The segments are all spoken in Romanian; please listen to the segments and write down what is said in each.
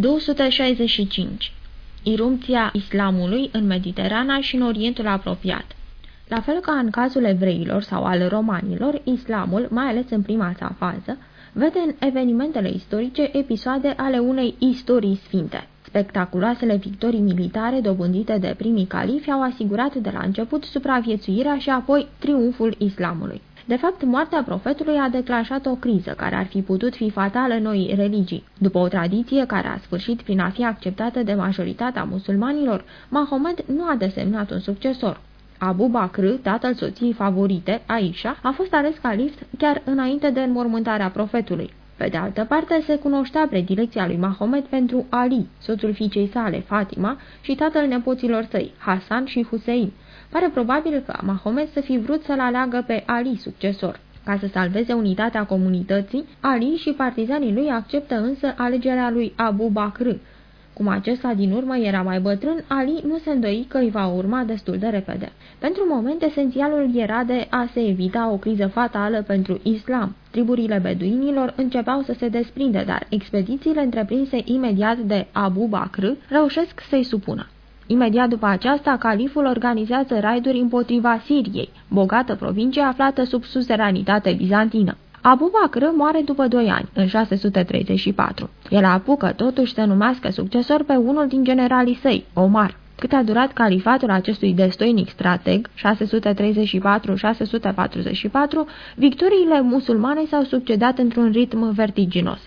265. Irupția islamului în Mediterana și în Orientul apropiat La fel ca în cazul evreilor sau al romanilor, islamul, mai ales în prima sa fază, vede în evenimentele istorice episoade ale unei istorii sfinte. Spectaculoasele victorii militare dobândite de primii califi au asigurat de la început supraviețuirea și apoi triumful islamului. De fapt, moartea profetului a declanșat o criză care ar fi putut fi fatală noi religii. După o tradiție care a sfârșit prin a fi acceptată de majoritatea musulmanilor, Mahomed nu a desemnat un succesor. Abu Bakr, tatăl soției favorite, Aisha, a fost ales calif chiar înainte de înmormântarea profetului. Pe de altă parte, se cunoștea predilecția lui Mahomed pentru Ali, soțul fiicei sale, Fatima, și tatăl nepoților săi, Hasan și Hussein. Pare probabil că Mahomed să fi vrut să-l aleagă pe Ali succesor. Ca să salveze unitatea comunității, Ali și partizanii lui acceptă însă alegerea lui Abu Bakr, cum acesta din urmă era mai bătrân, Ali nu se îndoi că îi va urma destul de repede. Pentru moment, esențialul era de a se evita o criză fatală pentru islam. Triburile beduinilor începeau să se desprinde, dar expedițiile întreprinse imediat de Abu Bakr reușesc să-i supună. Imediat după aceasta, califul organizează raiduri împotriva Siriei, bogată provincie aflată sub suzeranitate bizantină. Abu Bakr moare după doi ani, în 634. El apucă totuși să numească succesor pe unul din generalii săi, Omar. Cât a durat califatul acestui destoinic strateg, 634-644, victoriile musulmane s-au succedat într-un ritm vertiginos.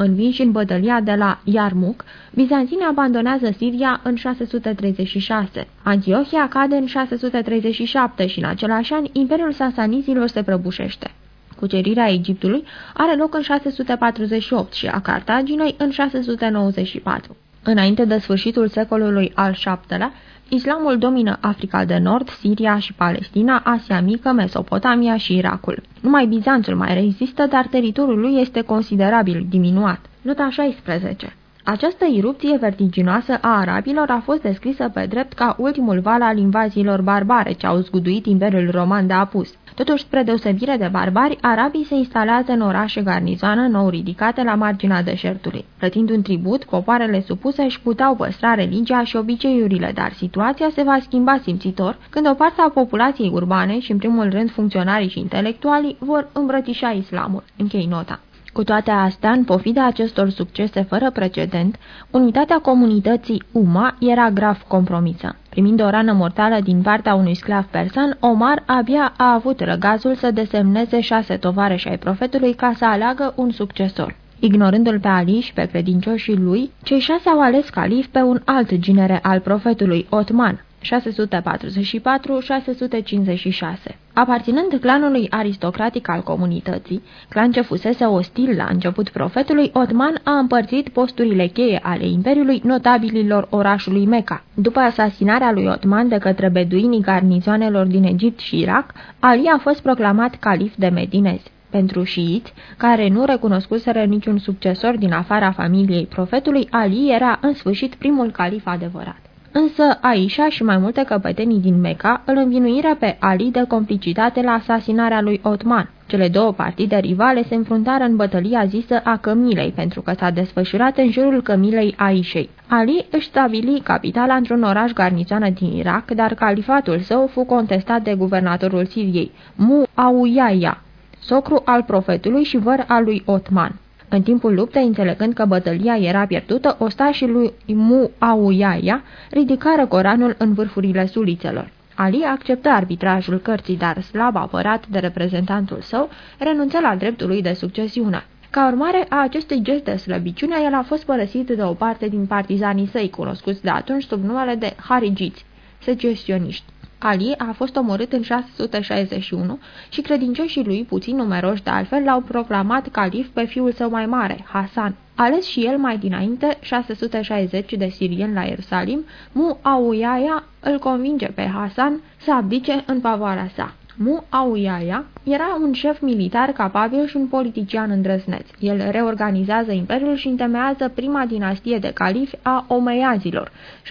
Învinși în bătălia de la Yarmouk, bizantinii abandonează Siria în 636. Antiohia cade în 637 și în același an Imperiul Sasanizilor se prăbușește. Cucerirea Egiptului are loc în 648 și a Cartaginei în 694. Înainte de sfârșitul secolului al VII-lea, islamul domină Africa de Nord, Siria și Palestina, Asia Mică, Mesopotamia și Irakul. Numai Bizanțul mai rezistă, dar teritoriul lui este considerabil diminuat. Nota 16 această irupție vertiginoasă a arabilor a fost descrisă pe drept ca ultimul val al invaziilor barbare ce au zguduit Imperiul Roman de apus. Totuși, spre deosebire de barbari, arabii se instalează în orașe garnizoană nou ridicate la marginea deșertului. Plătind un tribut, popoarele supuse își puteau păstra religia și obiceiurile, dar situația se va schimba simțitor când o parte a populației urbane și, în primul rând, funcționarii și intelectualii vor îmbrățișa islamul. Închei nota. Cu toate astea, în pofida acestor succese fără precedent, unitatea comunității Uma era grav compromisă. Primind o rană mortală din partea unui sclav persan, Omar abia a avut răgazul să desemneze șase tovareși ai profetului ca să aleagă un succesor. Ignorându-l pe Ali și pe credincioșii lui, cei șase au ales calif pe un alt ginere al profetului, Otman, 644-656. Aparținând clanului aristocratic al comunității, clan ce fusese ostil la început profetului, Otman a împărțit posturile cheie ale imperiului notabililor orașului Meca. După asasinarea lui Otman de către beduinii garnizoanelor din Egipt și Irak, Ali a fost proclamat calif de medinezi. Pentru șiiți, care nu recunoscuseră niciun succesor din afara familiei profetului, Ali era în sfârșit primul calif adevărat. Însă Aisha și mai multe căpătenii din Mecca îl învinuiră pe Ali de complicitate la asasinarea lui Otman. Cele două partide rivale se înfruntară în bătălia zisă a Cămilei, pentru că s-a desfășurat în jurul Cămilei Aishei. Ali își stabili capitala într-un oraș garnizoană din Irak, dar califatul său fu contestat de guvernatorul Siriei, Mu Auyaya, socru al profetului și văr al lui Otman. În timpul luptei, înțelegând că bătălia era pierdută, ostașii lui Mu Auyaya ridicară Coranul în vârfurile sulițelor. Ali acceptă arbitrajul cărții, dar slab apărat de reprezentantul său, renunță la dreptul lui de succesiune. Ca urmare a acestui gest de slăbiciune, el a fost părăsit de o parte din partizanii săi, cunoscuți de atunci sub numele de Harigiți, secesioniști. Ali a fost omorât în 661 și credincioșii lui, puțin numeroși de altfel, l-au proclamat calif pe fiul său mai mare, Hasan. Ales și el mai dinainte, 660 de sirieni la Ierusalim, Muawiyah îl convinge pe Hasan să abdice în favoarea sa. Muawiyah era un șef militar capabil și un politician îndrăzneț. El reorganizează imperiul și întemeiază prima dinastie de califi a Omeiazilor, 661-750.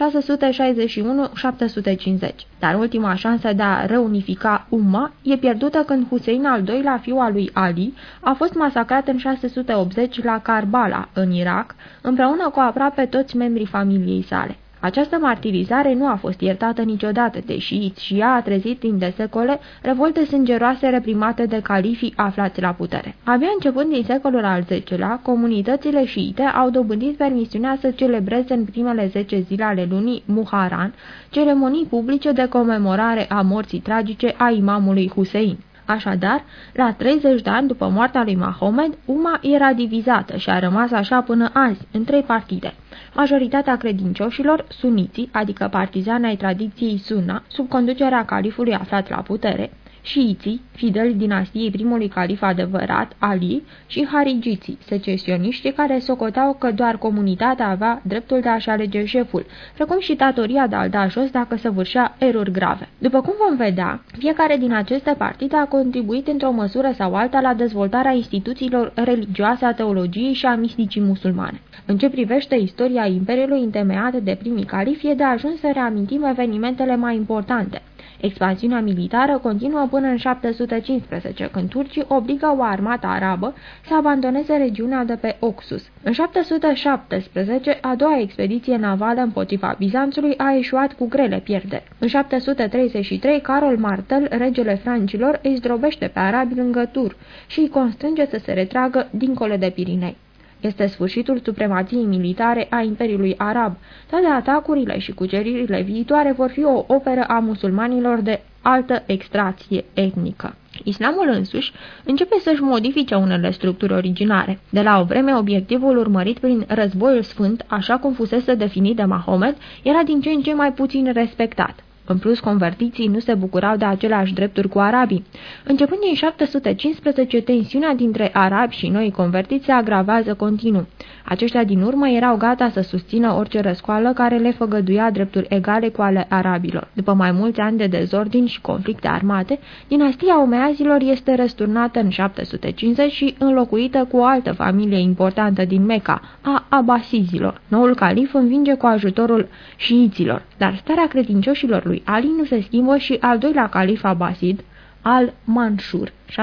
Dar ultima șansă de a reunifica Umma e pierdută când Hussein al doilea, fiu al lui Ali, a fost masacrat în 680 la Karbala, în Irak, împreună cu aproape toți membrii familiei sale. Această martirizare nu a fost iertată niciodată, deși și ea a trezit timp de secole revolte sângeroase reprimate de califii aflați la putere. Abia începând din secolul al X-lea, comunitățile șiite au dobândit permisiunea să celebreze în primele 10 zile ale lunii Muharan ceremonii publice de comemorare a morții tragice a imamului Hussein. Așadar, la 30 de ani după moartea lui Mahomed, Uma era divizată și a rămas așa până azi, în trei partide. Majoritatea credincioșilor, suniții, adică partizani ai tradiției sunna, sub conducerea califului aflat la putere, șiiții, fideli dinastiei primului calif adevărat, Ali, și harigiții, secesioniști care socoteau că doar comunitatea avea dreptul de a-și alege șeful, precum și datoria de a-l da jos dacă săvârșea erori grave. După cum vom vedea, fiecare din aceste partide a contribuit într-o măsură sau alta la dezvoltarea instituțiilor religioase a teologiei și a misticii musulmane. În ce privește istoria Imperiului întemeiat de primii califi, e de ajuns să reamintim evenimentele mai importante. Expansiunea militară continuă până în 715, când turcii obligă o armată arabă să abandoneze regiunea de pe Oxus. În 717, a doua expediție navală împotriva Bizanțului a eșuat cu grele pierderi. În 733, Carol Martel, regele francilor, îi zdrobește pe arabi lângă Tur și îi constrânge să se retragă dincolo de Pirinei. Este sfârșitul supremației militare a Imperiului Arab. Toate atacurile și cuceririle viitoare vor fi o operă a musulmanilor de altă extracție etnică. Islamul însuși începe să-și modifice unele structuri originare. De la o vreme, obiectivul urmărit prin războiul sfânt, așa cum fusese definit de Mahomet, era din ce în ce mai puțin respectat. În plus, convertiții nu se bucurau de aceleași drepturi cu arabii. Începând din 715, tensiunea dintre arabi și noi convertiți se agravează continuu. Aceștia din urmă erau gata să susțină orice răscoală care le făgăduia drepturi egale cu ale arabilor. După mai mulți ani de dezordin și conflicte armate, dinastia Omeazilor este răsturnată în 750 și înlocuită cu o altă familie importantă din Mecca, a Abasizilor. Noul calif învinge cu ajutorul șiiților, dar starea credincioșilor lui Ali nu se schimbă și al doilea calif Abasid, al-Manșur, 754-755,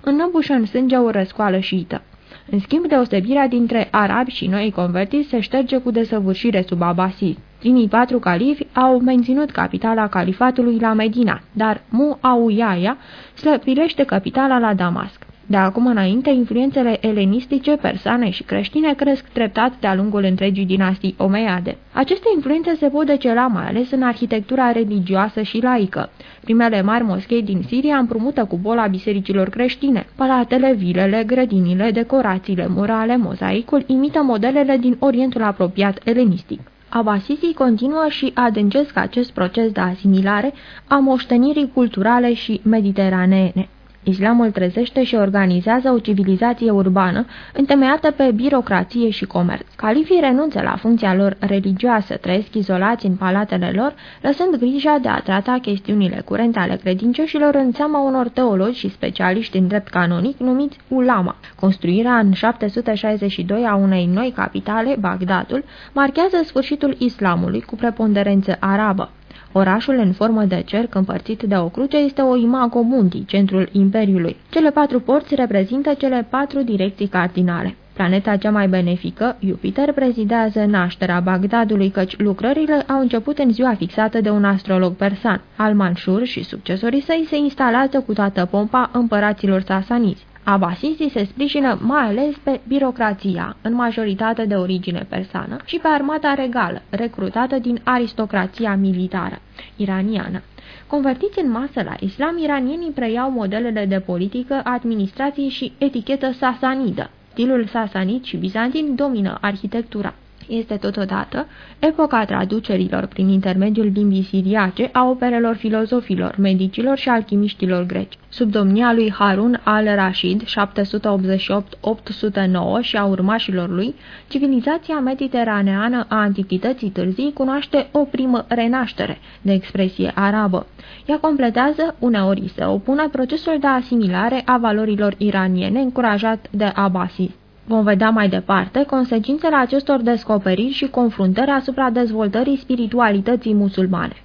înăbușă în sânge o răscoală șiită. În schimb, deosebirea dintre arabi și noi convertiți se șterge cu desăvârșire sub Abasi. Primii patru califi au menținut capitala califatului la Medina, dar Muawiyah slăpilește capitala la Damasc. De acum înainte, influențele elenistice, persane și creștine cresc treptat de-a lungul întregii dinastii Omeiade. Aceste influențe se pot decela mai ales în arhitectura religioasă și laică. Primele mari moschei din Siria împrumută cu bola bisericilor creștine. Palatele, vilele, grădinile, decorațiile murale, mozaicul imită modelele din Orientul apropiat elenistic. Abasizii continuă și adâncesc acest proces de asimilare a moștenirii culturale și mediteraneene. Islamul trezește și organizează o civilizație urbană întemeiată pe birocrație și comerț. Califii renunță la funcția lor religioasă, trăiesc izolați în palatele lor, lăsând grija de a trata chestiunile curente ale credincioșilor în seama unor teologi și specialiști în drept canonic numiți ulama. Construirea în 762 a unei noi capitale, Bagdadul, marchează sfârșitul islamului cu preponderență arabă. Orașul în formă de cerc împărțit de o cruce este o imago mundi, centrul imperiului. Cele patru porți reprezintă cele patru direcții cardinale. Planeta cea mai benefică, Jupiter, prezidează nașterea Bagdadului, căci lucrările au început în ziua fixată de un astrolog persan. Al-Manshur și succesorii săi se instalează cu toată pompa împăraților sasaniți. Abasizii se sprijină mai ales pe birocrația, în majoritate de origine persană, și pe armata regală, recrutată din aristocrația militară iraniană. Convertiți în masă la islam, iranienii preiau modelele de politică, administrație și etichetă sasanidă. Stilul sasanid și bizantin domină arhitectura. Este totodată epoca traducerilor prin intermediul limbii siriace a operelor filozofilor, medicilor și alchimiștilor greci. Sub domnia lui Harun al-Rashid, 788-809 și a urmașilor lui, civilizația mediteraneană a antichității târzii cunoaște o primă renaștere, de expresie arabă. Ea completează, uneori se opune, procesul de asimilare a valorilor iraniene încurajat de Abbasi. Vom vedea mai departe consecințele acestor descoperiri și confruntări asupra dezvoltării spiritualității musulmane.